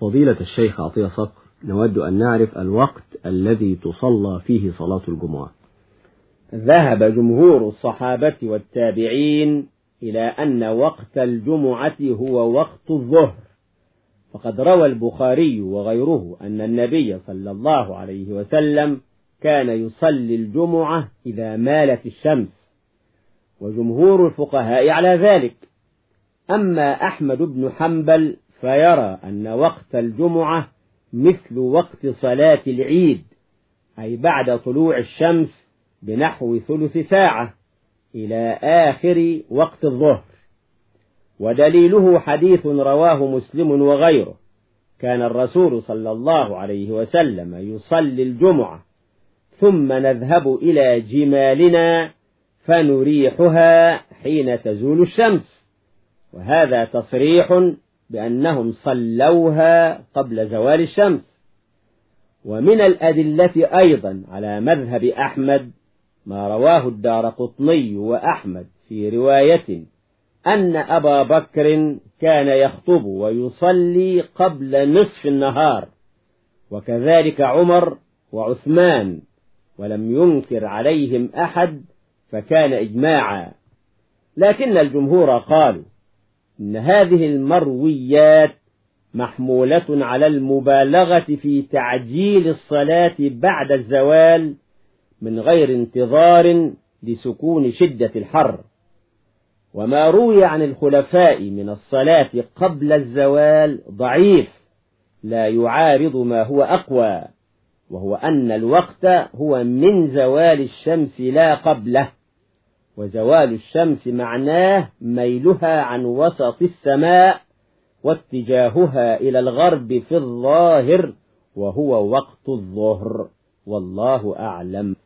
فضيلة الشيخ عطية صقر نود أن نعرف الوقت الذي تصلى فيه صلاة الجمعة. ذهب جمهور الصحابة والتابعين إلى أن وقت الجمعة هو وقت الظهر. فقد روى البخاري وغيره أن النبي صلى الله عليه وسلم كان يصلي الجمعة إذا مالت الشمس. وجمهور الفقهاء على ذلك. أما أحمد بن حنبل فيرى أن وقت الجمعة مثل وقت صلاة العيد أي بعد طلوع الشمس بنحو ثلث ساعة إلى آخر وقت الظهر. ودليله حديث رواه مسلم وغيره. كان الرسول صلى الله عليه وسلم يصلي الجمعة ثم نذهب إلى جمالنا فنريحها حين تزول الشمس. وهذا تصريح بأنهم صلوها قبل زوال الشمس. ومن الأدلة أيضا على مذهب أحمد ما رواه الدار قطني وأحمد في رواية أن أبا بكر كان يخطب ويصلي قبل نصف النهار وكذلك عمر وعثمان ولم ينكر عليهم أحد فكان إجماعا. لكن الجمهور قالوا إن هذه المرويات محمولة على المبالغة في تعجيل الصلاة بعد الزوال من غير انتظار لسكون شدة الحر. وما روي عن الخلفاء من الصلاة قبل الزوال ضعيف لا يعارض ما هو أقوى وهو أن الوقت هو من زوال الشمس لا قبله. وزوال الشمس معناه ميلها عن وسط السماء واتجاهها إلى الغرب في الظاهر وهو وقت الظهر. والله أعلم.